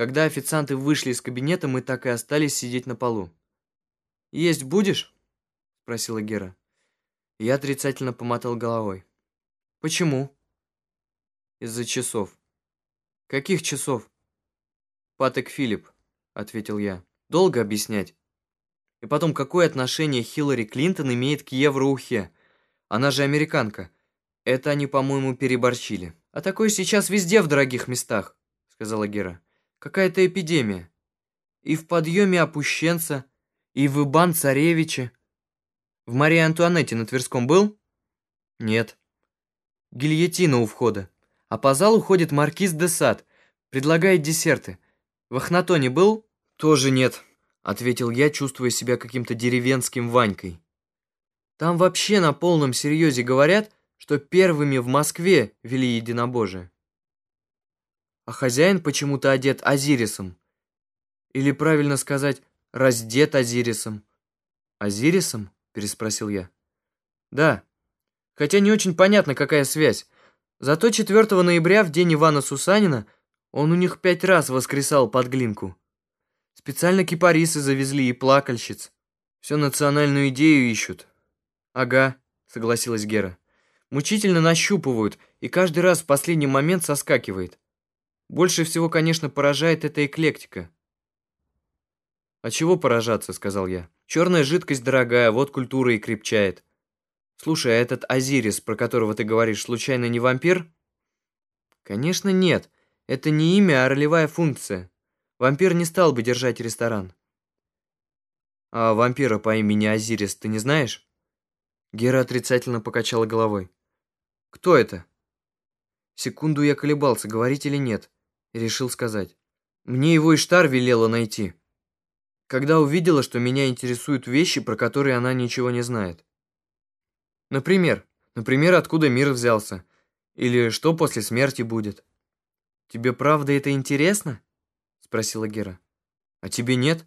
Когда официанты вышли из кабинета, мы так и остались сидеть на полу. «Есть будешь?» — спросила Гера. Я отрицательно помотал головой. «Почему?» «Из-за часов». «Каких часов?» «Патек Филипп», — ответил я. «Долго объяснять». И потом, какое отношение Хиллари Клинтон имеет к евроухе? Она же американка. Это они, по-моему, переборчили. А такое сейчас везде в дорогих местах, сказала Гера. Какая-то эпидемия. И в подъеме опущенца, и в Ибан Царевиче. В Марии Антуанетте на Тверском был? Нет. Гильотина у входа. А по залу ходит маркиз де Сад, предлагает десерты. В Ахнатоне был? Тоже нет. — ответил я, чувствуя себя каким-то деревенским Ванькой. «Там вообще на полном серьезе говорят, что первыми в Москве вели единобожие. А хозяин почему-то одет Азирисом. Или, правильно сказать, раздет Азирисом». «Азирисом?» — переспросил я. «Да. Хотя не очень понятно, какая связь. Зато 4 ноября, в день Ивана Сусанина, он у них пять раз воскресал под глинку». Специально кипарисы завезли и плакальщиц. Все национальную идею ищут. Ага, согласилась Гера. Мучительно нащупывают, и каждый раз в последний момент соскакивает. Больше всего, конечно, поражает эта эклектика. «А чего поражаться?» — сказал я. «Черная жидкость дорогая, вот культура и крепчает. Слушай, а этот Азирис, про которого ты говоришь, случайно не вампир?» «Конечно нет. Это не имя, а ролевая функция. Вампир не стал бы держать ресторан. А вампира по имени Азирис ты не знаешь? Гера отрицательно покачала головой. Кто это? Секунду я колебался, говорить или нет, решил сказать. Мне его Иштар велела найти. Когда увидела, что меня интересуют вещи, про которые она ничего не знает. Например, например, откуда мир взялся, или что после смерти будет. Тебе правда это интересно? спросила Гера. «А тебе нет?»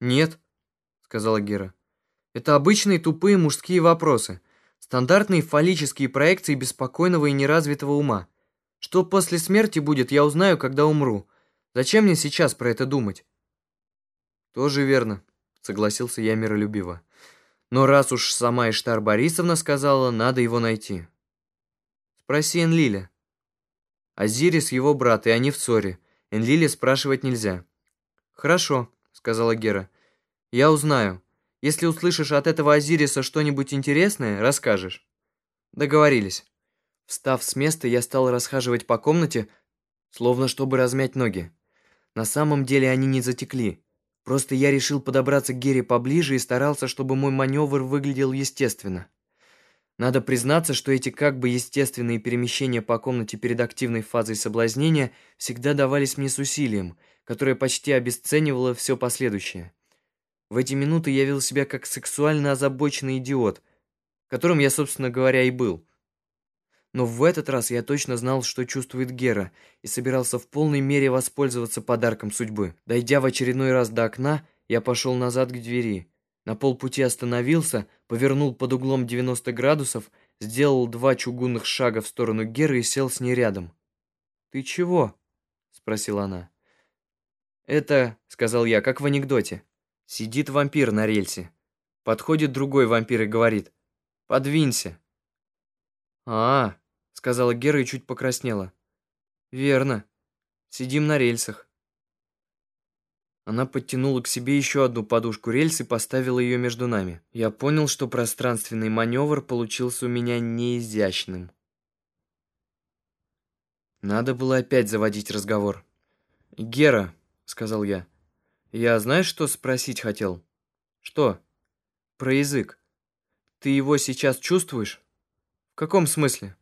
«Нет», — сказала Гера. «Это обычные тупые мужские вопросы, стандартные фаллические проекции беспокойного и неразвитого ума. Что после смерти будет, я узнаю, когда умру. Зачем мне сейчас про это думать?» «Тоже верно», — согласился я миролюбиво. «Но раз уж сама Иштар Борисовна сказала, надо его найти». «Спроси Энлиля». Азирис его брат, и они в ссоре. Энлиле спрашивать нельзя. «Хорошо», — сказала Гера. «Я узнаю. Если услышишь от этого Азириса что-нибудь интересное, расскажешь». Договорились. Встав с места, я стал расхаживать по комнате, словно чтобы размять ноги. На самом деле они не затекли. Просто я решил подобраться к Гере поближе и старался, чтобы мой маневр выглядел естественно. Надо признаться, что эти как бы естественные перемещения по комнате перед активной фазой соблазнения всегда давались мне с усилием, которое почти обесценивало все последующее. В эти минуты я вел себя как сексуально озабоченный идиот, которым я, собственно говоря, и был. Но в этот раз я точно знал, что чувствует Гера, и собирался в полной мере воспользоваться подарком судьбы. Дойдя в очередной раз до окна, я пошел назад к двери. На полпути остановился, повернул под углом 90 градусов, сделал два чугунных шага в сторону Геры и сел с ней рядом. «Ты чего?» — спросила она. «Это, — сказал я, — как в анекдоте. Сидит вампир на рельсе. Подходит другой вампир и говорит, «Подвинься». «А, сказала Гера и чуть покраснела. «Верно. Сидим на рельсах». Она подтянула к себе еще одну подушку рельс и поставила ее между нами. Я понял, что пространственный маневр получился у меня неизящным. Надо было опять заводить разговор. «Гера», — сказал я, — «я знаешь, что спросить хотел?» «Что?» «Про язык. Ты его сейчас чувствуешь?» «В каком смысле?»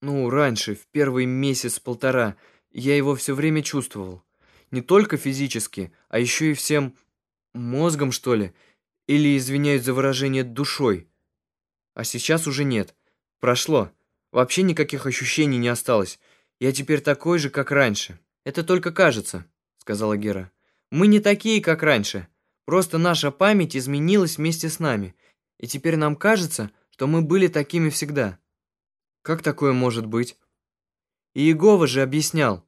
«Ну, раньше, в первый месяц-полтора, я его все время чувствовал не только физически, а еще и всем мозгом, что ли, или, извиняюсь за выражение, душой. А сейчас уже нет. Прошло. Вообще никаких ощущений не осталось. Я теперь такой же, как раньше. Это только кажется, сказала Гера. Мы не такие, как раньше. Просто наша память изменилась вместе с нами. И теперь нам кажется, что мы были такими всегда. Как такое может быть? Иегова же объяснял.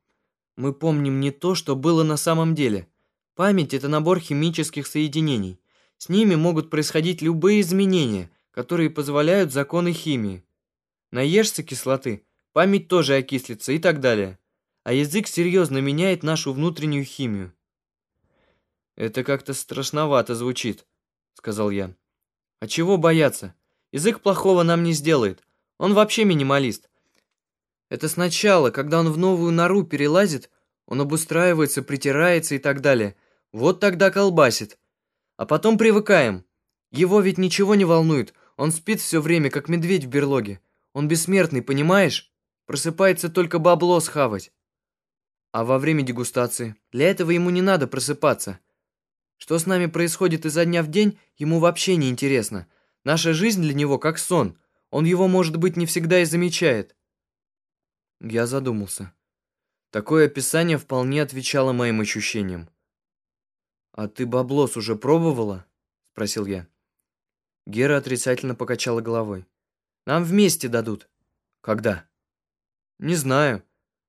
Мы помним не то, что было на самом деле. Память — это набор химических соединений. С ними могут происходить любые изменения, которые позволяют законы химии. Наешься кислоты, память тоже окислится и так далее. А язык серьезно меняет нашу внутреннюю химию. «Это как-то страшновато звучит», — сказал я. «А чего бояться? Язык плохого нам не сделает. Он вообще минималист. Это сначала, когда он в новую нору перелазит, он обустраивается, притирается и так далее. Вот тогда колбасит. А потом привыкаем. Его ведь ничего не волнует. Он спит все время, как медведь в берлоге. Он бессмертный, понимаешь? Просыпается только бабло схавать. А во время дегустации? Для этого ему не надо просыпаться. Что с нами происходит изо дня в день, ему вообще не интересно. Наша жизнь для него как сон. Он его, может быть, не всегда и замечает. Я задумался. Такое описание вполне отвечало моим ощущениям. «А ты баблос уже пробовала?» — спросил я. Гера отрицательно покачала головой. «Нам вместе дадут». «Когда?» «Не знаю.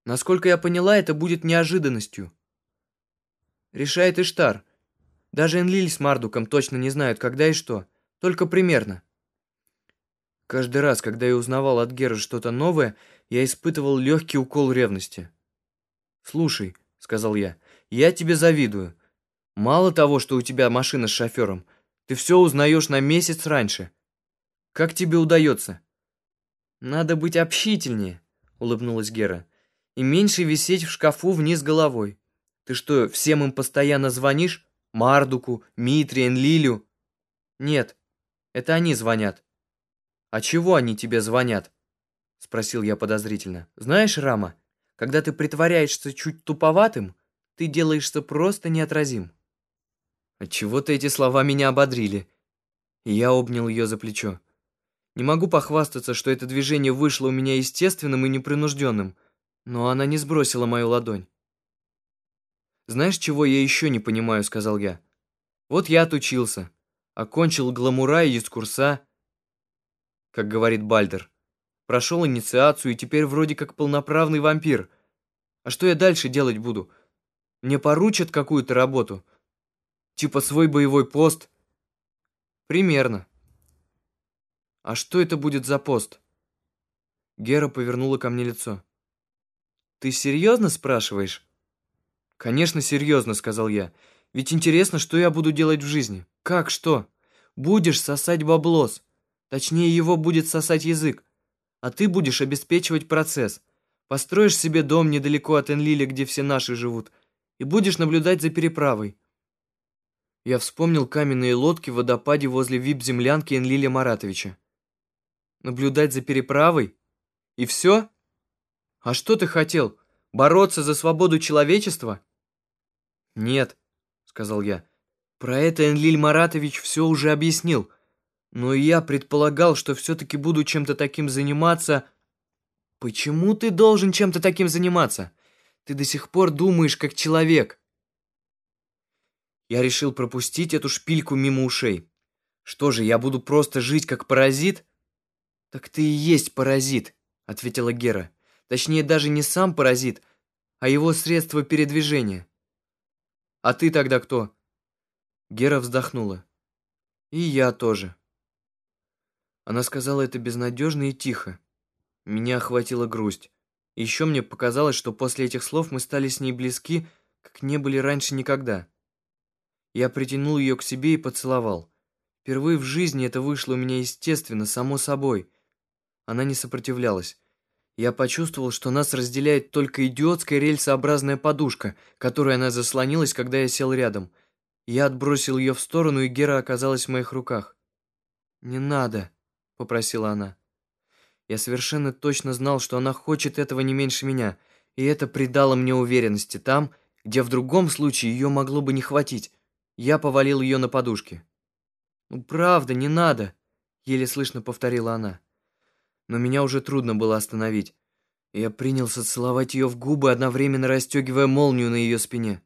Насколько я поняла, это будет неожиданностью». «Решает Иштар. Даже Энлиль с Мардуком точно не знают, когда и что. Только примерно». Каждый раз, когда я узнавал от Геры что-то новое, я испытывал легкий укол ревности. «Слушай», — сказал я, — «я тебе завидую. Мало того, что у тебя машина с шофером, ты все узнаешь на месяц раньше. Как тебе удается?» «Надо быть общительнее», — улыбнулась Гера, «и меньше висеть в шкафу вниз головой. Ты что, всем им постоянно звонишь? Мардуку, Митре, Энлилю?» «Нет, это они звонят. «А чего они тебе звонят?» — спросил я подозрительно. «Знаешь, Рама, когда ты притворяешься чуть туповатым, ты делаешься просто неотразим». Отчего-то эти слова меня ободрили. Я обнял ее за плечо. Не могу похвастаться, что это движение вышло у меня естественным и непринужденным, но она не сбросила мою ладонь. «Знаешь, чего я еще не понимаю?» — сказал я. «Вот я отучился, окончил гламура и дискурса, как говорит Бальдер. Прошел инициацию и теперь вроде как полноправный вампир. А что я дальше делать буду? Мне поручат какую-то работу? Типа свой боевой пост? Примерно. А что это будет за пост? Гера повернула ко мне лицо. Ты серьезно спрашиваешь? Конечно, серьезно, сказал я. Ведь интересно, что я буду делать в жизни. Как что? Будешь сосать баблос. Точнее, его будет сосать язык. А ты будешь обеспечивать процесс. Построишь себе дом недалеко от Энлиля, где все наши живут, и будешь наблюдать за переправой. Я вспомнил каменные лодки в водопаде возле вип-землянки Энлиля Маратовича. Наблюдать за переправой? И все? А что ты хотел? Бороться за свободу человечества? Нет, сказал я. Про это Энлиль Маратович все уже объяснил. Но я предполагал, что все-таки буду чем-то таким заниматься. Почему ты должен чем-то таким заниматься? Ты до сих пор думаешь как человек. Я решил пропустить эту шпильку мимо ушей. Что же, я буду просто жить как паразит? Так ты и есть паразит, ответила Гера. Точнее, даже не сам паразит, а его средство передвижения. А ты тогда кто? Гера вздохнула. И я тоже. Она сказала это безнадежно и тихо. Меня охватила грусть. еще мне показалось, что после этих слов мы стали с ней близки, как не были раньше никогда. Я притянул ее к себе и поцеловал. Впервые в жизни это вышло у меня естественно, само собой. Она не сопротивлялась. Я почувствовал, что нас разделяет только идиотская рельсообразная подушка, которой она заслонилась, когда я сел рядом. Я отбросил ее в сторону, и Гера оказалась в моих руках. «Не надо», попросила она. Я совершенно точно знал, что она хочет этого не меньше меня, и это придало мне уверенности там, где в другом случае ее могло бы не хватить. Я повалил ее на подушки. «Ну, правда, не надо», — еле слышно повторила она. Но меня уже трудно было остановить. Я принялся целовать ее в губы, одновременно расстегивая молнию на ее спине.